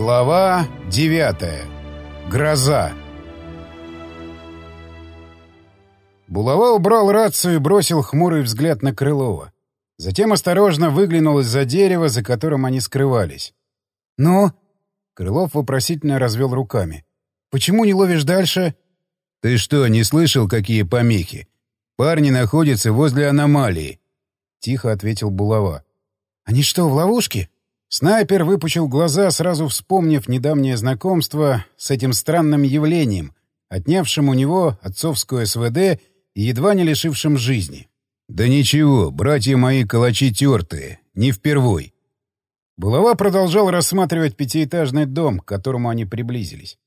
Глава 9. Гроза. Булава убрал рацию и бросил хмурый взгляд на Крылова. Затем осторожно выглянул из-за дерева, за которым они скрывались. «Ну?» — Крылов вопросительно развел руками. «Почему не ловишь дальше?» «Ты что, не слышал, какие помехи? Парни находятся возле аномалии», — тихо ответил Булава. «Они что, в ловушке?» Снайпер выпучил глаза, сразу вспомнив недавнее знакомство с этим странным явлением, отнявшим у него отцовскую СВД и едва не лишившим жизни. «Да ничего, братья мои калачи тертые, не впервой». Булава продолжал рассматривать пятиэтажный дом, к которому они приблизились.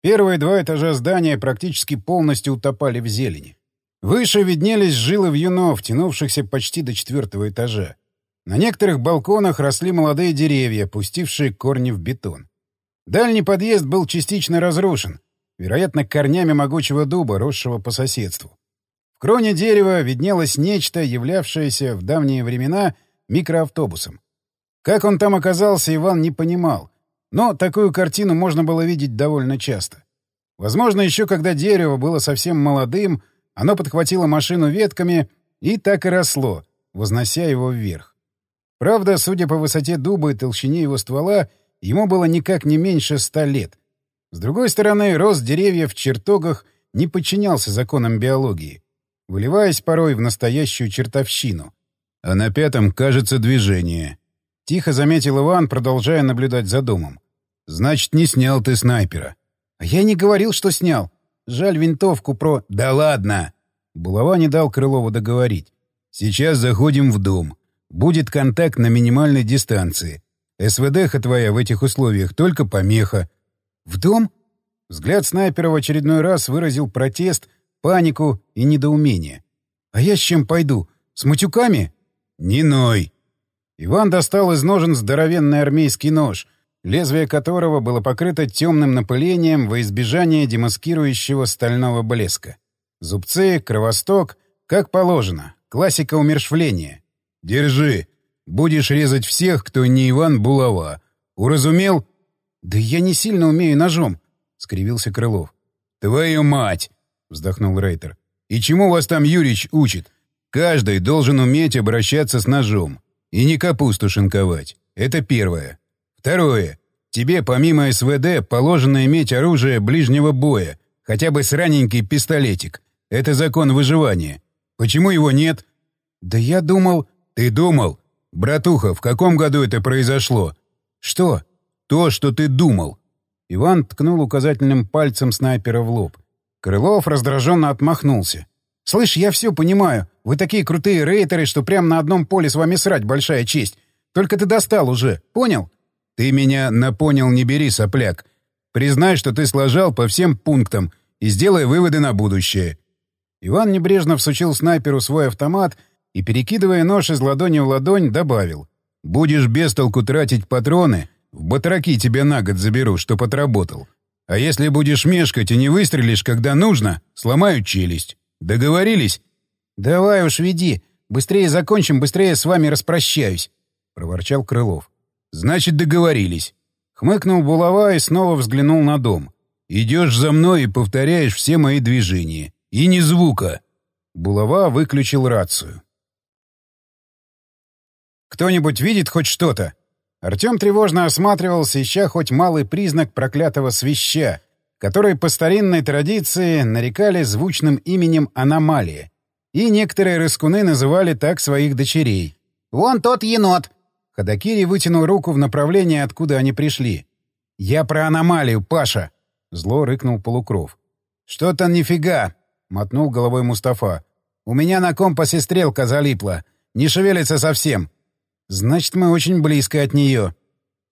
Первые два этажа здания практически полностью утопали в зелени. Выше виднелись жилы вьюнов, тянувшихся почти до четвертого этажа. На некоторых балконах росли молодые деревья, пустившие корни в бетон. Дальний подъезд был частично разрушен, вероятно, корнями могучего дуба, росшего по соседству. В кроне дерева виднелось нечто, являвшееся в давние времена микроавтобусом. Как он там оказался, Иван не понимал, но такую картину можно было видеть довольно часто. Возможно, еще когда дерево было совсем молодым, оно подхватило машину ветками и так и росло, вознося его вверх. Правда, судя по высоте дуба и толщине его ствола, ему было никак не меньше ста лет. С другой стороны, рост деревьев в чертогах не подчинялся законам биологии, выливаясь порой в настоящую чертовщину. «А на пятом, кажется, движение», — тихо заметил Иван, продолжая наблюдать за домом. «Значит, не снял ты снайпера». «А я не говорил, что снял. Жаль винтовку про...» «Да ладно!» Булава не дал Крылову договорить. «Сейчас заходим в дом. Будет контакт на минимальной дистанции. СВДХ твоя в этих условиях только помеха. В дом? Взгляд снайпера в очередной раз выразил протест, панику и недоумение. А я с чем пойду? С матюками? Не ной. Иван достал из ножен здоровенный армейский нож, лезвие которого было покрыто темным напылением во избежание демаскирующего стального блеска. Зубцы, кровосток, как положено. Классика умершвления. «Держи. Будешь резать всех, кто не Иван Булава. Уразумел?» «Да я не сильно умею ножом», — скривился Крылов. «Твою мать!» — вздохнул Рейтер. «И чему вас там Юрич учит? Каждый должен уметь обращаться с ножом. И не капусту шинковать. Это первое. Второе. Тебе помимо СВД положено иметь оружие ближнего боя, хотя бы сраненький пистолетик. Это закон выживания. Почему его нет?» «Да я думал...» «Ты думал? Братуха, в каком году это произошло?» «Что?» «То, что ты думал». Иван ткнул указательным пальцем снайпера в лоб. Крылов раздраженно отмахнулся. «Слышь, я все понимаю. Вы такие крутые рейтеры, что прямо на одном поле с вами срать большая честь. Только ты достал уже, понял?» «Ты меня на понял не бери, сопляк. Признай, что ты сложал по всем пунктам и сделай выводы на будущее». Иван небрежно всучил снайперу свой автомат — и, перекидывая нож из ладони в ладонь, добавил. «Будешь без толку тратить патроны, в батраки тебе на год заберу, чтоб отработал. А если будешь мешкать и не выстрелишь, когда нужно, сломаю челюсть. Договорились?» «Давай уж веди. Быстрее закончим, быстрее с вами распрощаюсь», — проворчал Крылов. «Значит, договорились». Хмыкнул булава и снова взглянул на дом. «Идешь за мной и повторяешь все мои движения. И ни звука». Булава выключил рацию. Кто-нибудь видит хоть что-то? Артем тревожно осматривался, ища хоть малый признак проклятого свища, который по старинной традиции нарекали звучным именем аномалия. И некоторые рыскуны называли так своих дочерей. «Вон тот енот!» Ходокири вытянул руку в направлении, откуда они пришли. «Я про аномалию, Паша!» — зло рыкнул Полукров. «Что-то нифига!» — мотнул головой Мустафа. «У меня на компасе стрелка залипла. Не шевелится совсем. Значит, мы очень близко от нее.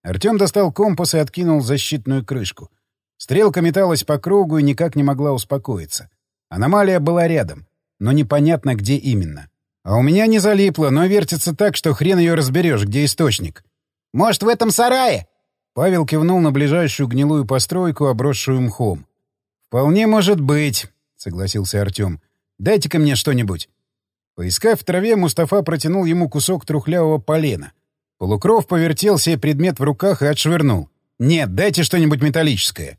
Артем достал компас и откинул защитную крышку. Стрелка металась по кругу и никак не могла успокоиться. Аномалия была рядом, но непонятно, где именно. А у меня не залипло, но вертится так, что хрен ее разберешь, где источник. «Может, в этом сарае?» Павел кивнул на ближайшую гнилую постройку, обросшую мхом. «Вполне может быть», — согласился Артем. «Дайте-ка мне что-нибудь». Поискав в траве, Мустафа протянул ему кусок трухлявого полена. Полукров повертел себе предмет в руках и отшвырнул. Нет, дайте что-нибудь металлическое.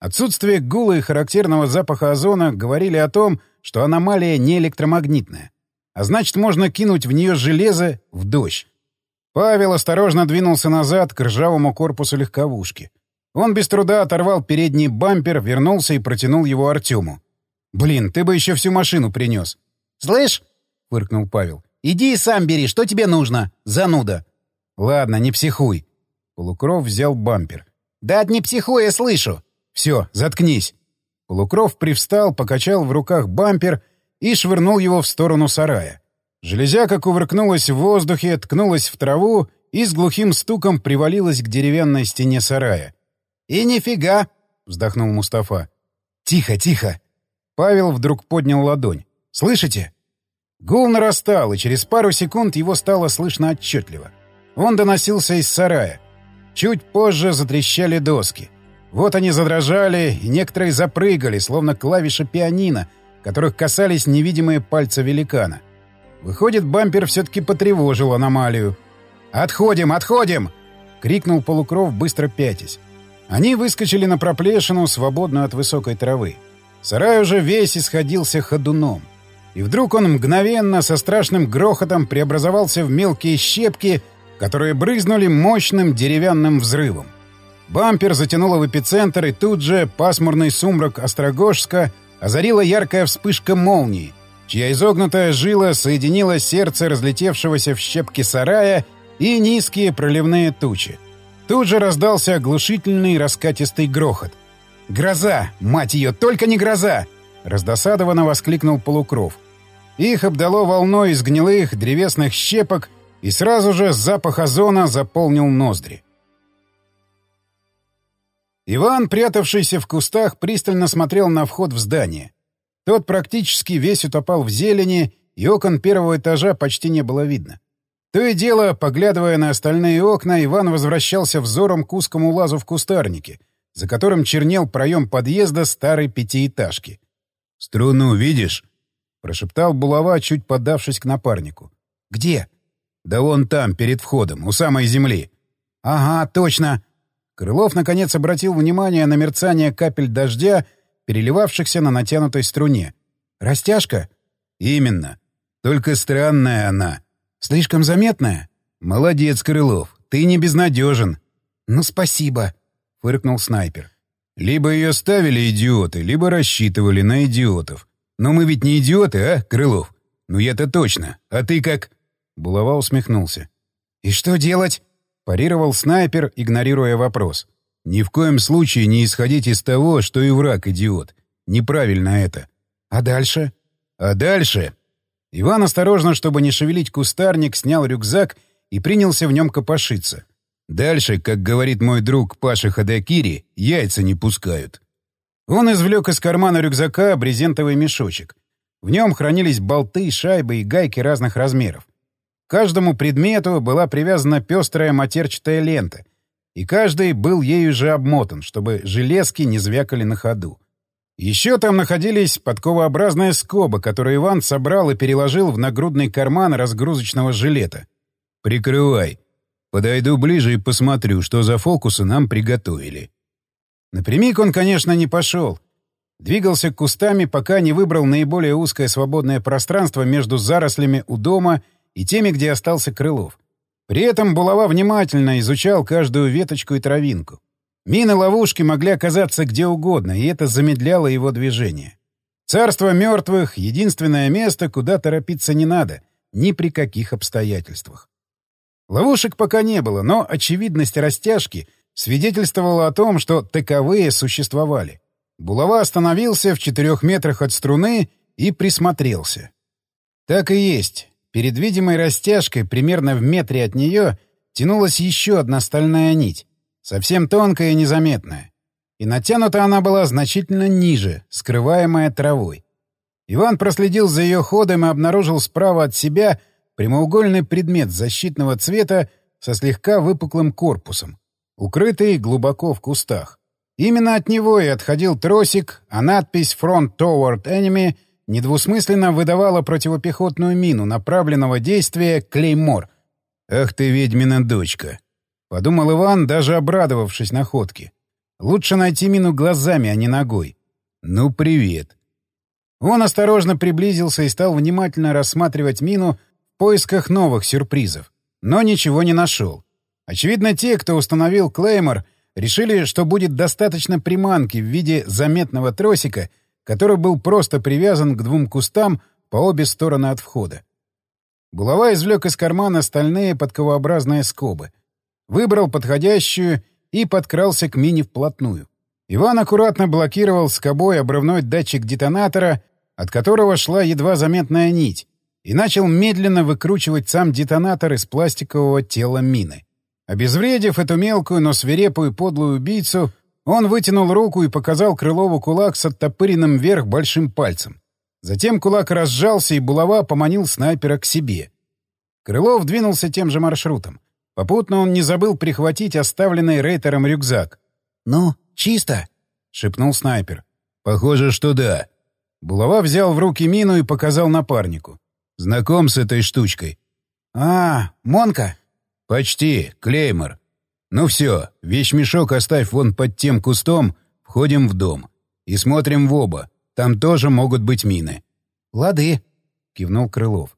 Отсутствие гула и характерного запаха озона говорили о том, что аномалия не электромагнитная. А значит, можно кинуть в нее железо в дождь. Павел осторожно двинулся назад к ржавому корпусу легковушки. Он без труда оторвал передний бампер, вернулся и протянул его Артему. «Блин, ты бы еще всю машину принес». «Слышь?» — фыркнул Павел. «Иди и сам бери, что тебе нужно, зануда». «Ладно, не психуй». Полукров взял бампер. «Да не психуй, я слышу». «Все, заткнись». Полукров привстал, покачал в руках бампер и швырнул его в сторону сарая. Железяка кувыркнулась в воздухе, ткнулась в траву и с глухим стуком привалилась к деревянной стене сарая. «И нифига!» — вздохнул Мустафа. «Тихо, тихо!» Павел вдруг поднял ладонь. «Слышите?» Гул нарастал, и через пару секунд его стало слышно отчетливо. Он доносился из сарая. Чуть позже затрещали доски. Вот они задрожали, и некоторые запрыгали, словно клавиши пианино, которых касались невидимые пальцы великана. Выходит, бампер все-таки потревожил аномалию. «Отходим, отходим!» — крикнул Полукров, быстро пятясь. Они выскочили на проплешину, свободную от высокой травы. Сарай уже весь исходился ходуном. И вдруг он мгновенно, со страшным грохотом, преобразовался в мелкие щепки, которые брызнули мощным деревянным взрывом. Бампер затянуло в эпицентр, и тут же пасмурный сумрак Острогожска озарила яркая вспышка молнии — чья изогнутая жила соединила сердце разлетевшегося в щепки сарая и низкие проливные тучи. Тут же раздался оглушительный раскатистый грохот. «Гроза! Мать ее, только не гроза!» — раздосадованно воскликнул Полукров. Их обдало волной из гнилых древесных щепок, и сразу же запах озона заполнил ноздри. Иван, прятавшийся в кустах, пристально смотрел на вход в здание. Тот практически весь утопал в зелени, и окон первого этажа почти не было видно. То и дело, поглядывая на остальные окна, Иван возвращался взором к узкому лазу в кустарнике, за которым чернел проем подъезда старой пятиэтажки. «Струну видишь?» — прошептал булава, чуть подавшись к напарнику. «Где?» «Да вон там, перед входом, у самой земли». «Ага, точно!» Крылов, наконец, обратил внимание на мерцание капель дождя переливавшихся на натянутой струне. «Растяжка?» «Именно. Только странная она. Слишком заметная?» «Молодец, Крылов. Ты не безнадежен». «Ну, спасибо», — фыркнул снайпер. «Либо ее ставили идиоты, либо рассчитывали на идиотов. Но мы ведь не идиоты, а, Крылов? Ну я-то точно. А ты как...» Булава усмехнулся. «И что делать?» — парировал снайпер, игнорируя вопрос. Ни в коем случае не исходить из того, что и враг идиот. Неправильно это. А дальше? А дальше... Иван осторожно, чтобы не шевелить кустарник, снял рюкзак и принялся в нем копошиться. Дальше, как говорит мой друг Паша Ходокири, яйца не пускают. Он извлек из кармана рюкзака брезентовый мешочек. В нем хранились болты, шайбы и гайки разных размеров. К каждому предмету была привязана пестрая матерчатая лента, и каждый был ею же обмотан, чтобы железки не звякали на ходу. Еще там находились подковообразные скобы, которые Иван собрал и переложил в нагрудный карман разгрузочного жилета. «Прикрывай. Подойду ближе и посмотрю, что за фокусы нам приготовили». Напрямик он, конечно, не пошел. Двигался кустами, пока не выбрал наиболее узкое свободное пространство между зарослями у дома и теми, где остался Крылов. При этом булава внимательно изучал каждую веточку и травинку. Мины ловушки могли оказаться где угодно, и это замедляло его движение. Царство мертвых — единственное место, куда торопиться не надо, ни при каких обстоятельствах. Ловушек пока не было, но очевидность растяжки свидетельствовала о том, что таковые существовали. Булава остановился в четырех метрах от струны и присмотрелся. Так и есть. Перед видимой растяжкой, примерно в метре от нее, тянулась еще одна стальная нить, совсем тонкая и незаметная. И натянута она была значительно ниже, скрываемая травой. Иван проследил за ее ходом и обнаружил справа от себя прямоугольный предмет защитного цвета со слегка выпуклым корпусом, укрытый глубоко в кустах. Именно от него и отходил тросик, а надпись «Front Toward Enemy» недвусмысленно выдавала противопехотную мину направленного действия «Клеймор». «Ах ты, ведьмина дочка!» Подумал Иван, даже обрадовавшись находке. Лучше найти мину глазами, а не ногой. Ну, привет. Он осторожно приблизился и стал внимательно рассматривать мину поисках новых сюрпризов. Но ничего не нашел. Очевидно, те, кто установил Клеймор, решили, что будет достаточно приманки в виде заметного тросика, который был просто привязан к двум кустам по обе стороны от входа. Булава извлек из кармана стальные подковообразные скобы — выбрал подходящую и подкрался к мине вплотную. Иван аккуратно блокировал скобой обрывной датчик детонатора, от которого шла едва заметная нить, и начал медленно выкручивать сам детонатор из пластикового тела мины. Обезвредив эту мелкую, но свирепую подлую убийцу, он вытянул руку и показал Крылову кулак с оттопыренным вверх большим пальцем. Затем кулак разжался, и булава поманил снайпера к себе. Крылов двинулся тем же маршрутом. Попутно он не забыл прихватить оставленный рейтером рюкзак. «Ну, чисто?» — шепнул снайпер. «Похоже, что да». Булава взял в руки мину и показал напарнику. «Знаком с этой штучкой?» «А, Монка?» «Почти. Клеймор. Ну все, вещмешок оставь вон под тем кустом, входим в дом. И смотрим в оба. Там тоже могут быть мины». «Лады», — кивнул Крылов.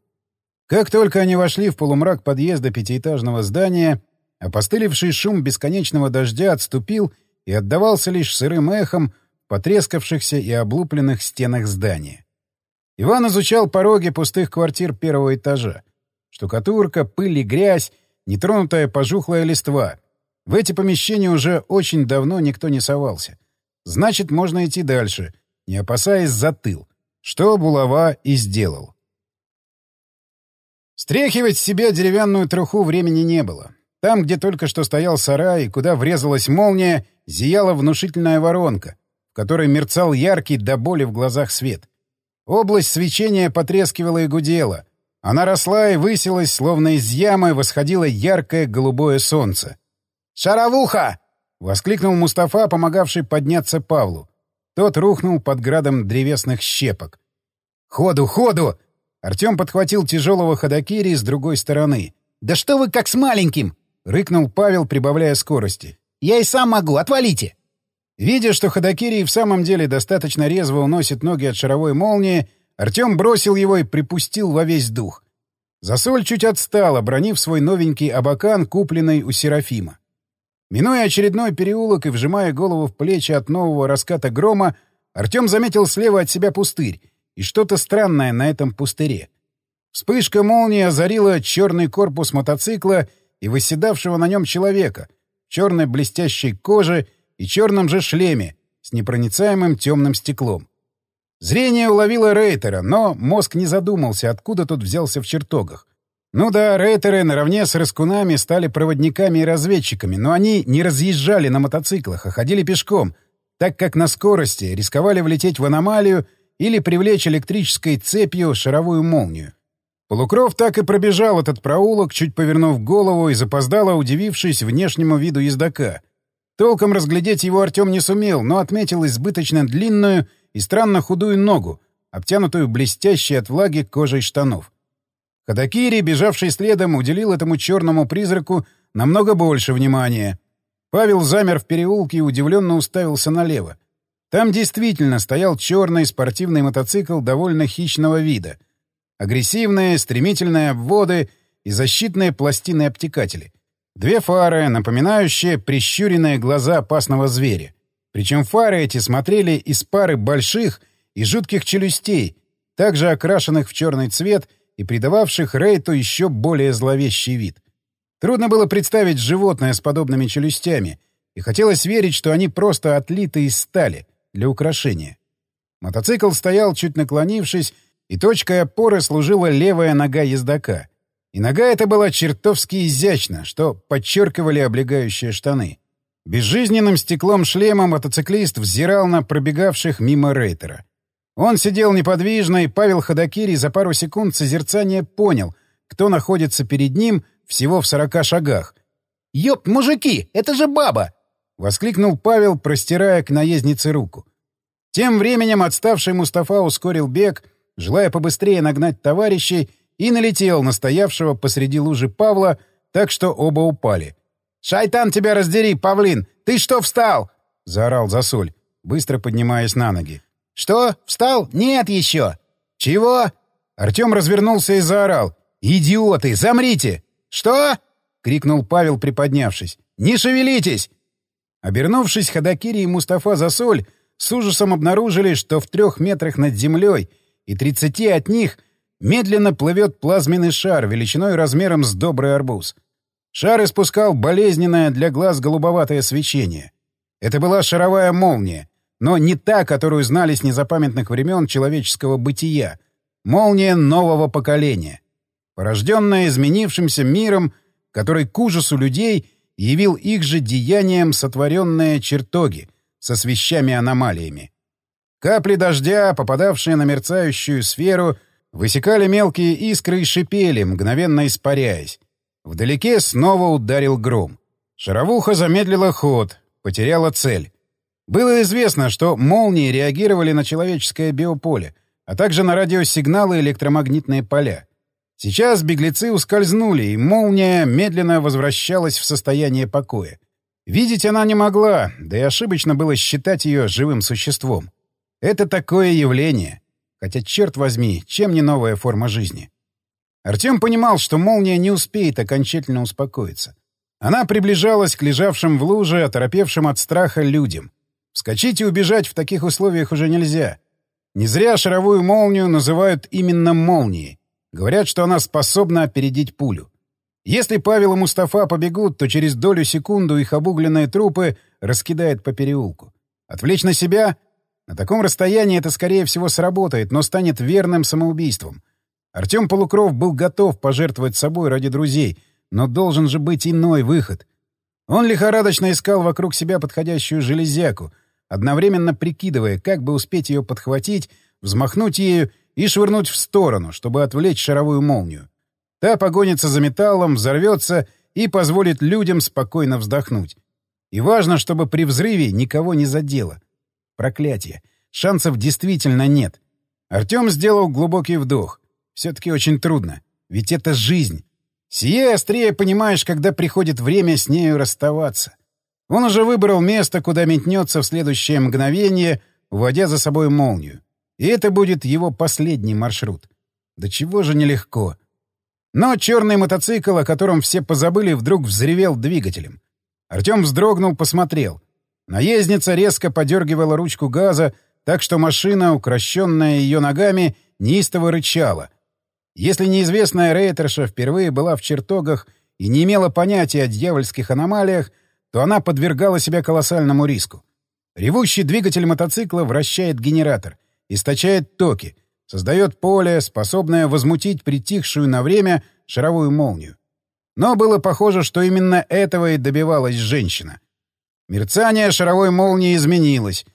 Как только они вошли в полумрак подъезда пятиэтажного здания, опостылевший шум бесконечного дождя отступил и отдавался лишь сырым эхом потрескавшихся и облупленных стенах здания. Иван изучал пороги пустых квартир первого этажа. Штукатурка, пыль и грязь, нетронутая пожухлая листва. В эти помещения уже очень давно никто не совался. Значит, можно идти дальше, не опасаясь затыл, что Булава и сделал. Стряхивать с себя деревянную труху времени не было. Там, где только что стоял сарай, куда врезалась молния, зияла внушительная воронка, в которой мерцал яркий до боли в глазах свет. Область свечения потрескивала и гудела. Она росла и высилась, словно из ямы восходило яркое голубое солнце. «Шаровуха!» — воскликнул Мустафа, помогавший подняться Павлу. Тот рухнул под градом древесных щепок. «Ходу, ходу!» Артем подхватил тяжелого ходокири с другой стороны. «Да что вы как с маленьким!» — рыкнул Павел, прибавляя скорости. «Я и сам могу, отвалите!» Видя, что ходокири в самом деле достаточно резво уносит ноги от шаровой молнии, Артем бросил его и припустил во весь дух. Засоль чуть отстал, обронив свой новенький абакан, купленный у Серафима. Минуя очередной переулок и вжимая голову в плечи от нового раската грома, Артем заметил слева от себя пустырь и что-то странное на этом пустыре. Вспышка молнии озарила черный корпус мотоцикла и восседавшего на нем человека черной блестящей коже и черном же шлеме с непроницаемым темным стеклом. Зрение уловило Рейтера, но мозг не задумался, откуда тот взялся в чертогах. Ну да, рейтеры наравне с рыскунами стали проводниками и разведчиками, но они не разъезжали на мотоциклах, а ходили пешком, так как на скорости рисковали влететь в аномалию или привлечь электрической цепью шаровую молнию. Полукров так и пробежал этот проулок, чуть повернув голову и запоздало удивившись внешнему виду ездока. Толком разглядеть его Артем не сумел, но отметил избыточно длинную и странно худую ногу, обтянутую блестящей от влаги кожей штанов. Хадакири, бежавший следом, уделил этому черному призраку намного больше внимания. Павел замер в переулке и удивленно уставился налево. Там действительно стоял черный спортивный мотоцикл довольно хищного вида. Агрессивные, стремительные обводы и защитные пластины-обтекатели. Две фары, напоминающие прищуренные глаза опасного зверя. Причем фары эти смотрели из пары больших и жутких челюстей, также окрашенных в черный цвет и придававших Рейту еще более зловещий вид. Трудно было представить животное с подобными челюстями, и хотелось верить, что они просто отлиты из стали — для украшения. Мотоцикл стоял, чуть наклонившись, и точкой опоры служила левая нога ездока. И нога эта была чертовски изящна, что подчеркивали облегающие штаны. Безжизненным стеклом шлема мотоциклист взирал на пробегавших мимо рейтера. Он сидел неподвижно, и Павел Ходокири за пару секунд созерцания понял, кто находится перед ним всего в сорока шагах. «Ёп, мужики, это же баба!» — воскликнул Павел, простирая к наезднице руку. Тем временем отставший Мустафа ускорил бег, желая побыстрее нагнать товарищей, и налетел на стоявшего посреди лужи Павла, так что оба упали. «Шайтан тебя раздери, павлин! Ты что встал?» — заорал Засоль, быстро поднимаясь на ноги. «Что? Встал? Нет еще!» «Чего?» Артем развернулся и заорал. «Идиоты! Замрите!» «Что?» — крикнул Павел, приподнявшись. «Не шевелитесь!» Обернувшись, Ходокири и Мустафа Засоль с ужасом обнаружили, что в трех метрах над землей и тридцати от них медленно плывет плазменный шар величиной размером с добрый арбуз. Шар испускал болезненное для глаз голубоватое свечение. Это была шаровая молния, но не та, которую знали с незапамятных времен человеческого бытия. Молния нового поколения порожденная изменившимся миром, который к ужасу людей явил их же деянием сотворенные чертоги со свещами-аномалиями. Капли дождя, попадавшие на мерцающую сферу, высекали мелкие искры и шипели, мгновенно испаряясь. Вдалеке снова ударил гром. Шаровуха замедлила ход, потеряла цель. Было известно, что молнии реагировали на человеческое биополе, а также на радиосигналы и электромагнитные поля. Сейчас беглецы ускользнули, и молния медленно возвращалась в состояние покоя. Видеть она не могла, да и ошибочно было считать ее живым существом. Это такое явление. Хотя, черт возьми, чем не новая форма жизни? Артем понимал, что молния не успеет окончательно успокоиться. Она приближалась к лежавшим в луже, оторопевшим от страха людям. Вскочить и убежать в таких условиях уже нельзя. Не зря шаровую молнию называют именно молнией. Говорят, что она способна опередить пулю. Если Павел и Мустафа побегут, то через долю секунду их обугленные трупы раскидает по переулку. Отвлечь на себя? На таком расстоянии это, скорее всего, сработает, но станет верным самоубийством. Артем Полукров был готов пожертвовать собой ради друзей, но должен же быть иной выход. Он лихорадочно искал вокруг себя подходящую железяку, одновременно прикидывая, как бы успеть ее подхватить, взмахнуть ею и швырнуть в сторону, чтобы отвлечь шаровую молнию. Та погонится за металлом, взорвется и позволит людям спокойно вздохнуть. И важно, чтобы при взрыве никого не задело. Проклятие. Шансов действительно нет. Артем сделал глубокий вдох. Все-таки очень трудно. Ведь это жизнь. Сие острее понимаешь, когда приходит время с нею расставаться. Он уже выбрал место, куда метнется в следующее мгновение, уводя за собой молнию. И это будет его последний маршрут. Да чего же нелегко. Но черный мотоцикл, о котором все позабыли, вдруг взревел двигателем. Артем вздрогнул, посмотрел. Наездница резко подергивала ручку газа, так что машина, укращенная ее ногами, неистово рычала. Если неизвестная рейтерша впервые была в чертогах и не имела понятия о дьявольских аномалиях, то она подвергала себя колоссальному риску. Ревущий двигатель мотоцикла вращает генератор источает токи, создает поле, способное возмутить притихшую на время шаровую молнию. Но было похоже, что именно этого и добивалась женщина. Мерцание шаровой молнии изменилось.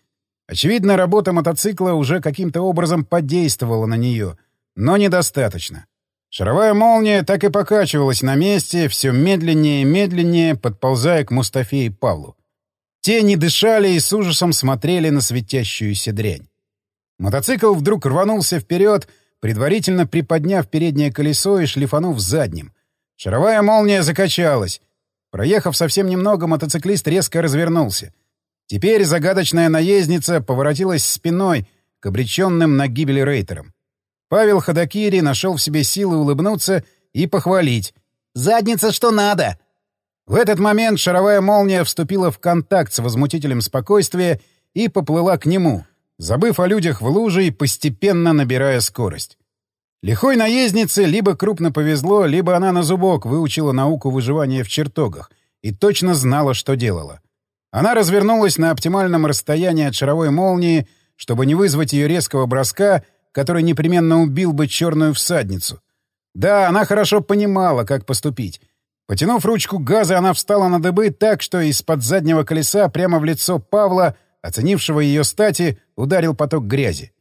Очевидно, работа мотоцикла уже каким-то образом подействовала на нее, но недостаточно. Шаровая молния так и покачивалась на месте, все медленнее и медленнее, подползая к Мустафе и Павлу. Те не дышали и с ужасом смотрели на светящуюся дрянь. Мотоцикл вдруг рванулся вперед, предварительно приподняв переднее колесо и шлифанув задним. Шаровая молния закачалась. Проехав совсем немного, мотоциклист резко развернулся. Теперь загадочная наездница поворотилась спиной к обреченным на гибель рейтерам. Павел Ходокири нашел в себе силы улыбнуться и похвалить. «Задница что надо!» В этот момент шаровая молния вступила в контакт с возмутителем спокойствия и поплыла к нему, забыв о людях в луже и постепенно набирая скорость. Лихой наезднице либо крупно повезло, либо она на зубок выучила науку выживания в чертогах и точно знала, что делала. Она развернулась на оптимальном расстоянии от шаровой молнии, чтобы не вызвать ее резкого броска, который непременно убил бы черную всадницу. Да, она хорошо понимала, как поступить. Потянув ручку газа, она встала на дыбы так, что из-под заднего колеса прямо в лицо Павла — оценившего ее стати, ударил поток грязи.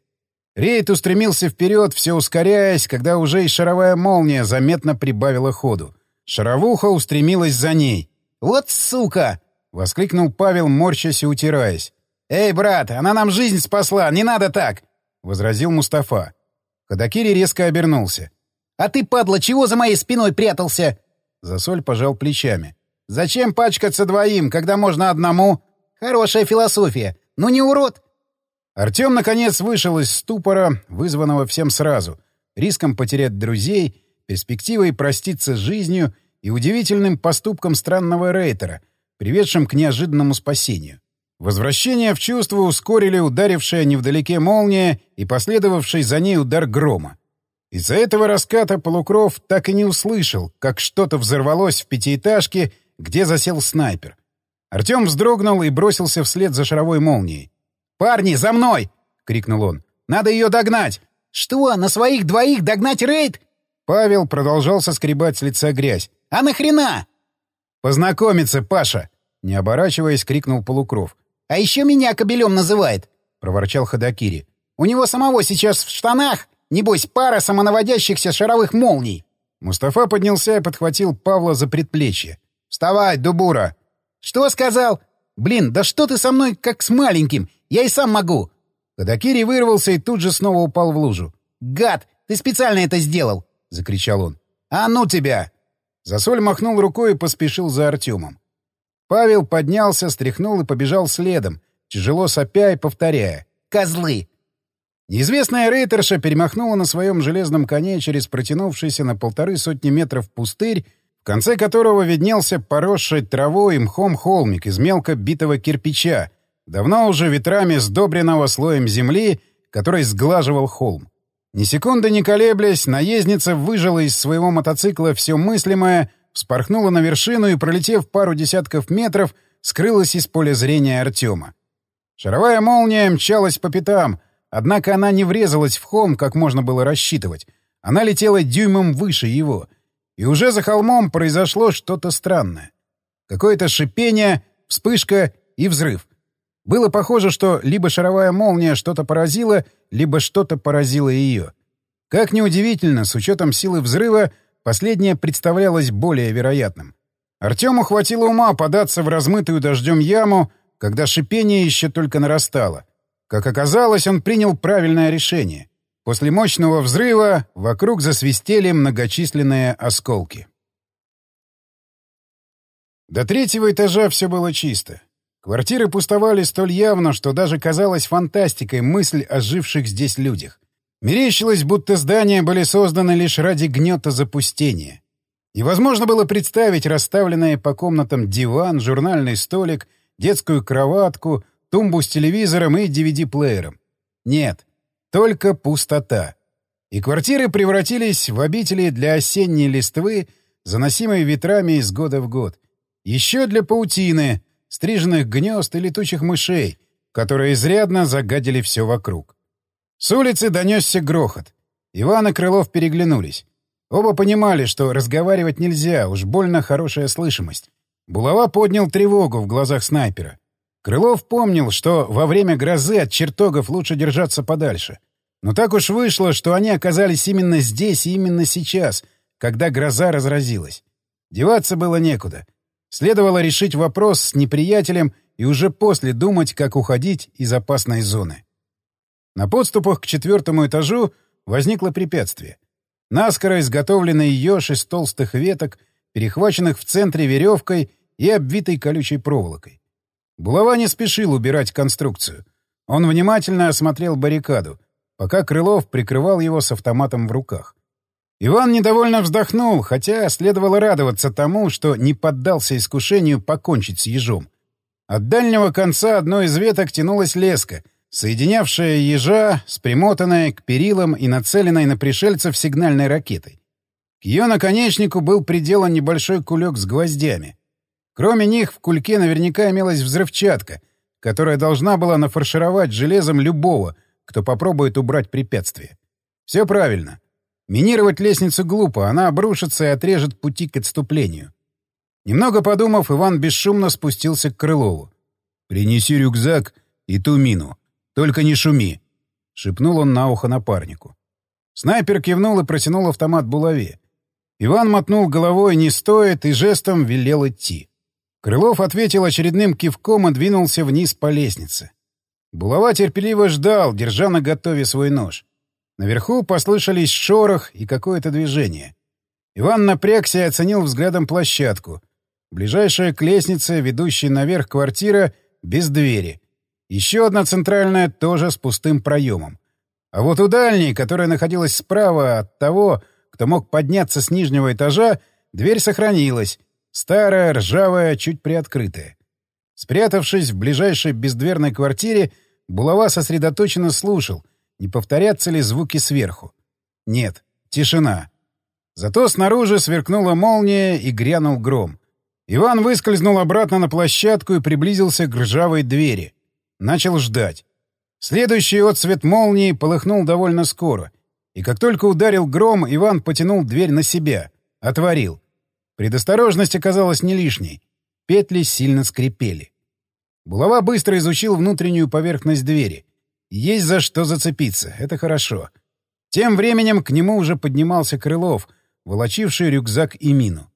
Рейд устремился вперед, все ускоряясь, когда уже и шаровая молния заметно прибавила ходу. Шаровуха устремилась за ней. «Вот сука!» — воскликнул Павел, морщась и утираясь. «Эй, брат, она нам жизнь спасла, не надо так!» — возразил Мустафа. Ходокири резко обернулся. «А ты, падла, чего за моей спиной прятался?» Засоль пожал плечами. Зачем пачкаться двоим, когда можно одному? Хорошая философия. Ну не урод. Артем, наконец, вышел из ступора, вызванного всем сразу, риском потерять друзей, перспективой проститься с жизнью и удивительным поступком странного рейтера, приведшим к неожиданному спасению. Возвращение в чувство ускорили ударившая невдалеке молния и последовавший за ней удар грома. Из-за этого раската Полукров так и не услышал, как что-то взорвалось в пятиэтажке, где засел снайпер. Артем вздрогнул и бросился вслед за шаровой молнией. «Парни, за мной!» — крикнул он. «Надо ее догнать!» «Что, на своих двоих догнать рейд?» Павел продолжал соскребать с лица грязь. «А нахрена?» «Познакомиться, Паша!» — не оборачиваясь, крикнул Полукров. «А еще меня кобелем называет!» — проворчал Ходокири. «У него самого сейчас в штанах Небось, пара самонаводящихся шаровых молний. Мустафа поднялся и подхватил Павла за предплечье. «Вставай, дубура!» «Что сказал? Блин, да что ты со мной как с маленьким? Я и сам могу!» Кадакири вырвался и тут же снова упал в лужу. «Гад! Ты специально это сделал!» — закричал он. «А ну тебя!» Засоль махнул рукой и поспешил за Артемом. Павел поднялся, стряхнул и побежал следом, тяжело сопя и повторяя. «Козлы! Неизвестная рейтерша перемахнула на своем железном коне через протянувшийся на полторы сотни метров пустырь, в конце которого виднелся поросший травой и мхом холмик из мелко битого кирпича, давно уже ветрами сдобренного слоем земли, который сглаживал холм. Ни секунды не колеблясь, наездница выжила из своего мотоцикла все мыслимое, вспорхнула на вершину и, пролетев пару десятков метров, скрылась из поля зрения Артема. Шаровая молния мчалась по пятам — Однако она не врезалась в холм, как можно было рассчитывать. Она летела дюймом выше его. И уже за холмом произошло что-то странное. Какое-то шипение, вспышка и взрыв. Было похоже, что либо шаровая молния что-то поразила, либо что-то поразило ее. Как неудивительно, с учетом силы взрыва, последнее представлялось более вероятным. Артему хватило ума податься в размытую дождем яму, когда шипение еще только нарастало. Как оказалось, он принял правильное решение. После мощного взрыва вокруг засвистели многочисленные осколки. До третьего этажа все было чисто. Квартиры пустовали столь явно, что даже казалась фантастикой мысль о живших здесь людях. Мерещилось, будто здания были созданы лишь ради гнета запустения. Невозможно было представить расставленные по комнатам диван, журнальный столик, детскую кроватку, тумбу с телевизором и DVD-плеером. Нет, только пустота. И квартиры превратились в обители для осенней листвы, заносимой ветрами из года в год. Еще для паутины, стриженных гнезд и летучих мышей, которые изрядно загадили все вокруг. С улицы донесся грохот. Иван и Крылов переглянулись. Оба понимали, что разговаривать нельзя, уж больно хорошая слышимость. Булава поднял тревогу в глазах снайпера. Крылов помнил, что во время грозы от чертогов лучше держаться подальше. Но так уж вышло, что они оказались именно здесь и именно сейчас, когда гроза разразилась. Деваться было некуда. Следовало решить вопрос с неприятелем и уже после думать, как уходить из опасной зоны. На подступах к четвертому этажу возникло препятствие. Наскоро изготовленный еж из толстых веток, перехваченных в центре веревкой и обвитой колючей проволокой. Булава не спешил убирать конструкцию. Он внимательно осмотрел баррикаду, пока Крылов прикрывал его с автоматом в руках. Иван недовольно вздохнул, хотя следовало радоваться тому, что не поддался искушению покончить с ежом. От дальнего конца одной из веток тянулась леска, соединявшая ежа с примотанной к перилам и нацеленной на пришельцев сигнальной ракетой. К ее наконечнику был приделан небольшой кулек с гвоздями. Кроме них в кульке наверняка имелась взрывчатка, которая должна была нафаршировать железом любого, кто попробует убрать препятствие. Все правильно. Минировать лестницу глупо, она обрушится и отрежет пути к отступлению. Немного подумав, Иван бесшумно спустился к Крылову. «Принеси рюкзак и ту мину. Только не шуми!» — шепнул он на ухо напарнику. Снайпер кивнул и протянул автомат булаве. Иван мотнул головой «не стоит» и жестом велел идти. Крылов ответил очередным кивком и двинулся вниз по лестнице. Булава терпеливо ждал, держа на готове свой нож. Наверху послышались шорох и какое-то движение. Иван напрягся и оценил взглядом площадку. Ближайшая к лестнице, ведущая наверх квартира, без двери. Еще одна центральная, тоже с пустым проемом. А вот у дальней, которая находилась справа от того, кто мог подняться с нижнего этажа, дверь сохранилась. Старая, ржавая, чуть приоткрытая. Спрятавшись в ближайшей бездверной квартире, Булава сосредоточенно слушал, не повторятся ли звуки сверху. Нет, тишина. Зато снаружи сверкнула молния и грянул гром. Иван выскользнул обратно на площадку и приблизился к ржавой двери. Начал ждать. Следующий отсвет молнии полыхнул довольно скоро. И как только ударил гром, Иван потянул дверь на себя. Отворил. Предосторожность оказалась не лишней. Петли сильно скрипели. Булава быстро изучил внутреннюю поверхность двери. Есть за что зацепиться. Это хорошо. Тем временем к нему уже поднимался Крылов, волочивший рюкзак и мину.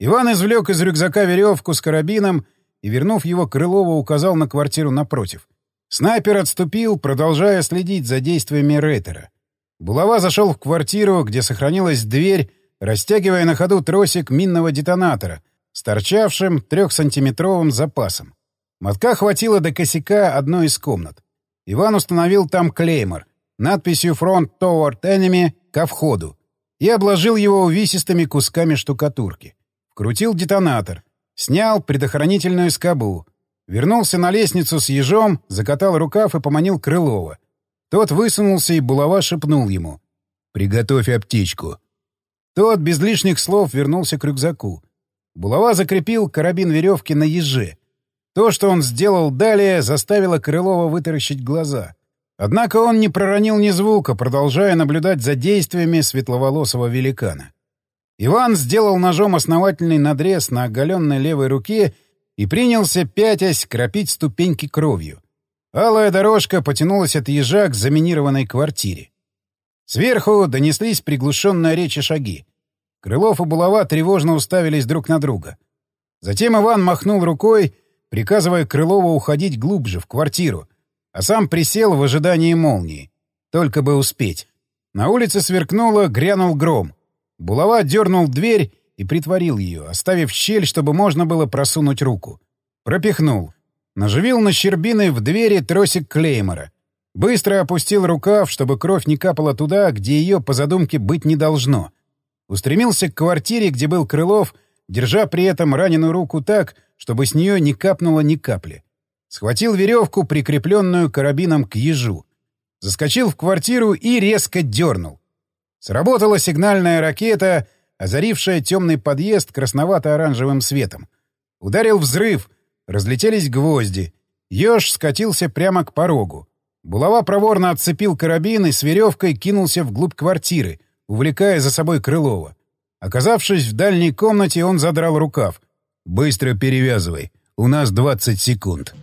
Иван извлек из рюкзака веревку с карабином и, вернув его Крылову, указал на квартиру напротив. Снайпер отступил, продолжая следить за действиями Рейтера. Булава зашел в квартиру, где сохранилась дверь, растягивая на ходу тросик минного детонатора с торчавшим трехсантиметровым запасом. Мотка хватило до косяка одной из комнат. Иван установил там клеймор, надписью «Front Toward Enemy» ко входу, и обложил его увесистыми кусками штукатурки. Вкрутил детонатор, снял предохранительную скобу, вернулся на лестницу с ежом, закатал рукав и поманил Крылова. Тот высунулся, и булава шепнул ему. «Приготовь аптечку». Тот без лишних слов вернулся к рюкзаку. Булава закрепил карабин веревки на еже. То, что он сделал далее, заставило Крылова вытаращить глаза. Однако он не проронил ни звука, продолжая наблюдать за действиями светловолосого великана. Иван сделал ножом основательный надрез на оголенной левой руке и принялся, пятясь, кропить ступеньки кровью. Алая дорожка потянулась от ежа к заминированной квартире. Сверху донеслись приглушенные речи шаги. Крылов и Булава тревожно уставились друг на друга. Затем Иван махнул рукой, приказывая Крылову уходить глубже, в квартиру, а сам присел в ожидании молнии. Только бы успеть. На улице сверкнуло, грянул гром. Булава дернул дверь и притворил ее, оставив щель, чтобы можно было просунуть руку. Пропихнул. Наживил на щербины в двери тросик клеймора. Быстро опустил рукав, чтобы кровь не капала туда, где ее, по задумке, быть не должно. Устремился к квартире, где был Крылов, держа при этом раненую руку так, чтобы с нее не капнуло ни капли. Схватил веревку, прикрепленную карабином к ежу. Заскочил в квартиру и резко дернул. Сработала сигнальная ракета, озарившая темный подъезд красновато-оранжевым светом. Ударил взрыв, разлетелись гвозди. Еж скатился прямо к порогу. Булава проворно отцепил карабин и с веревкой кинулся вглубь квартиры, увлекая за собой Крылова. Оказавшись в дальней комнате, он задрал рукав. «Быстро перевязывай. У нас 20 секунд».